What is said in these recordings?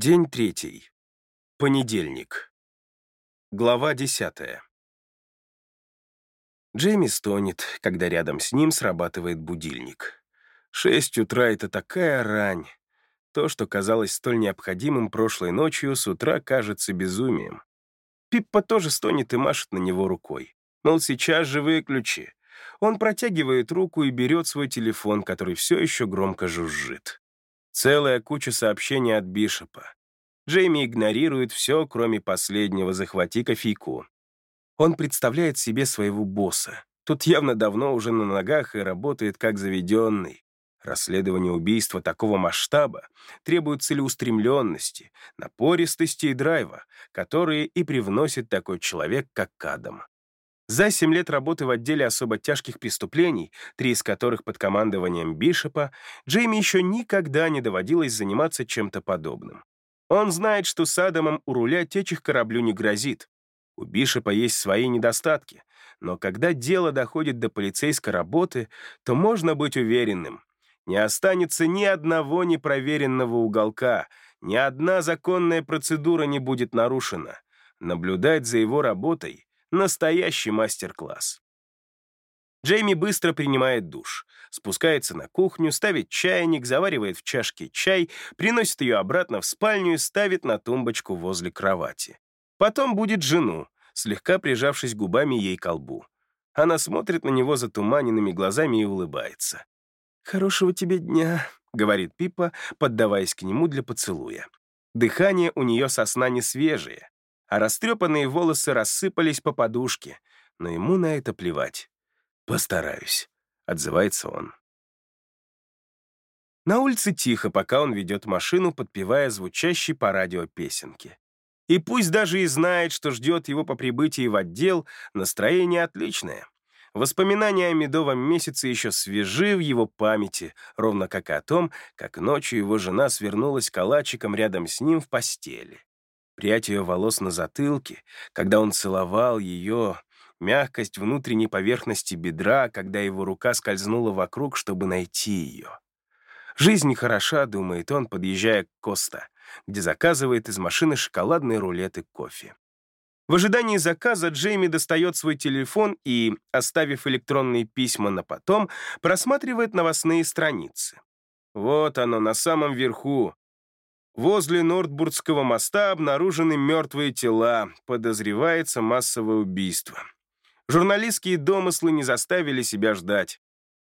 День третий. Понедельник. Глава десятая. Джейми стонет, когда рядом с ним срабатывает будильник. Шесть утра — это такая рань. То, что казалось столь необходимым прошлой ночью, с утра кажется безумием. Пиппа тоже стонет и машет на него рукой. Мол, сейчас же выключи. Он протягивает руку и берет свой телефон, который все еще громко жужжит. Целая куча сообщений от Бишопа. Джейми игнорирует все, кроме последнего «захвати кофейку». Он представляет себе своего босса. Тут явно давно уже на ногах и работает как заведенный. Расследование убийства такого масштаба требует целеустремленности, напористости и драйва, которые и привносит такой человек, как Кадам. За семь лет работы в отделе особо тяжких преступлений, три из которых под командованием Бишопа, Джейми еще никогда не доводилось заниматься чем-то подобным. Он знает, что с Адамом у руля течих кораблю не грозит. У Бишопа есть свои недостатки, но когда дело доходит до полицейской работы, то можно быть уверенным. Не останется ни одного непроверенного уголка, ни одна законная процедура не будет нарушена. Наблюдать за его работой Настоящий мастер-класс. Джейми быстро принимает душ, спускается на кухню, ставит чайник, заваривает в чашке чай, приносит ее обратно в спальню и ставит на тумбочку возле кровати. Потом будет жену, слегка прижавшись губами ей к лбу. Она смотрит на него затуманенными глазами и улыбается. «Хорошего тебе дня», — говорит Пипа, поддаваясь к нему для поцелуя. Дыхание у нее со сна не свежее, а растрепанные волосы рассыпались по подушке, но ему на это плевать. «Постараюсь», — отзывается он. На улице тихо, пока он ведет машину, подпевая звучащей по радио песенки. И пусть даже и знает, что ждет его по прибытии в отдел, настроение отличное. Воспоминания о медовом месяце еще свежи в его памяти, ровно как и о том, как ночью его жена свернулась калачиком рядом с ним в постели прядь ее волос на затылке, когда он целовал ее, мягкость внутренней поверхности бедра, когда его рука скользнула вокруг, чтобы найти ее. Жизнь хороша, думает он, подъезжая к Коста, где заказывает из машины шоколадные рулеты кофе. В ожидании заказа Джейми достает свой телефон и, оставив электронные письма на потом, просматривает новостные страницы. Вот оно, на самом верху, Возле Нордбургского моста обнаружены мертвые тела, подозревается массовое убийство. Журналистские домыслы не заставили себя ждать.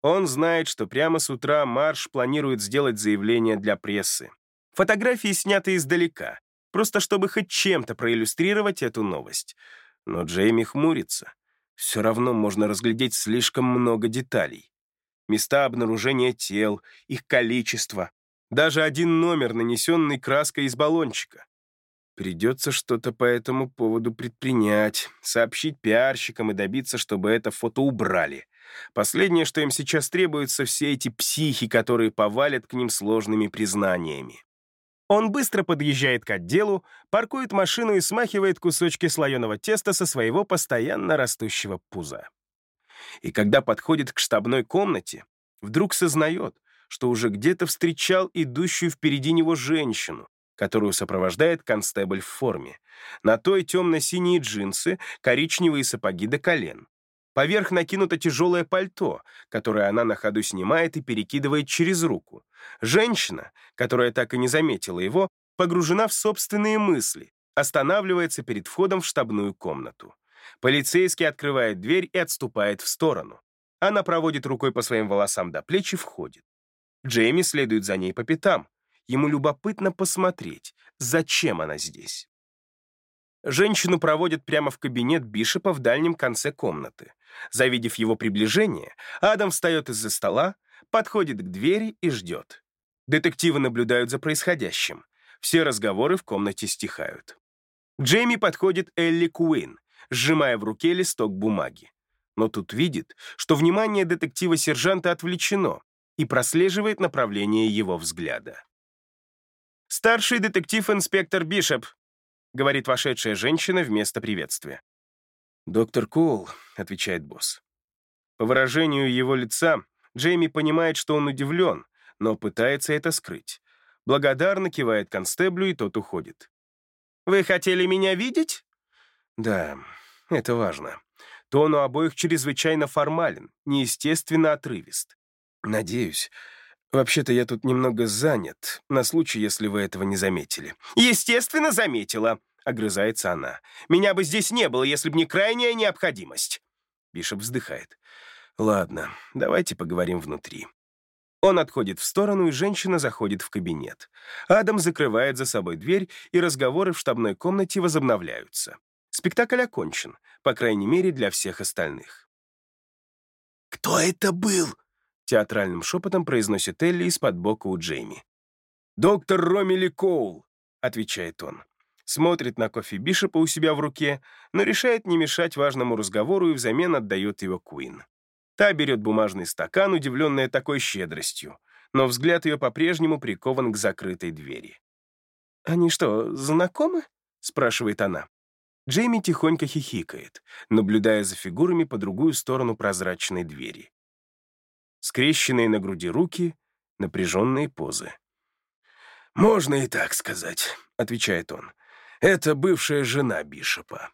Он знает, что прямо с утра Марш планирует сделать заявление для прессы. Фотографии сняты издалека, просто чтобы хоть чем-то проиллюстрировать эту новость. Но Джейми хмурится. Все равно можно разглядеть слишком много деталей. Места обнаружения тел, их количество, даже один номер, нанесенный краской из баллончика. Придется что-то по этому поводу предпринять, сообщить пиарщикам и добиться, чтобы это фото убрали. Последнее, что им сейчас требуется, все эти психи, которые повалят к ним сложными признаниями. Он быстро подъезжает к отделу, паркует машину и смахивает кусочки слоеного теста со своего постоянно растущего пуза. И когда подходит к штабной комнате, вдруг сознает, что уже где-то встречал идущую впереди него женщину, которую сопровождает констебль в форме. На той темно-синие джинсы, коричневые сапоги до колен. Поверх накинуто тяжелое пальто, которое она на ходу снимает и перекидывает через руку. Женщина, которая так и не заметила его, погружена в собственные мысли, останавливается перед входом в штабную комнату. Полицейский открывает дверь и отступает в сторону. Она проводит рукой по своим волосам до плеч и входит. Джейми следует за ней по пятам. Ему любопытно посмотреть, зачем она здесь. Женщину проводят прямо в кабинет Бишопа в дальнем конце комнаты. Завидев его приближение, Адам встает из-за стола, подходит к двери и ждет. Детективы наблюдают за происходящим. Все разговоры в комнате стихают. Джейми подходит Элли Куин, сжимая в руке листок бумаги. Но тут видит, что внимание детектива-сержанта отвлечено, и прослеживает направление его взгляда. «Старший детектив-инспектор Бишоп», — говорит вошедшая женщина вместо приветствия. «Доктор Коул», — отвечает босс. По выражению его лица, Джейми понимает, что он удивлен, но пытается это скрыть. благодарно кивает констеблю, и тот уходит. «Вы хотели меня видеть?» «Да, это важно. Тон у обоих чрезвычайно формален, неестественно отрывист. Надеюсь. Вообще-то я тут немного занят, на случай, если вы этого не заметили». «Естественно, заметила», — огрызается она. «Меня бы здесь не было, если бы не крайняя необходимость». Бишоп вздыхает. «Ладно, давайте поговорим внутри». Он отходит в сторону, и женщина заходит в кабинет. Адам закрывает за собой дверь, и разговоры в штабной комнате возобновляются. Спектакль окончен, по крайней мере, для всех остальных. «Кто это был?» — театральным шепотом произносит Элли из-под бока у Джейми. «Доктор Ромили Коул», — отвечает он. Смотрит на кофе Бишопа у себя в руке, но решает не мешать важному разговору и взамен отдает его Куин. Та берет бумажный стакан, удивленная такой щедростью, но взгляд ее по-прежнему прикован к закрытой двери. «Они что, знакомы?» — спрашивает она. Джейми тихонько хихикает, наблюдая за фигурами по другую сторону прозрачной двери. Скрещенные на груди руки, напряженные позы. «Можно и так сказать», — отвечает он. «Это бывшая жена Бишопа».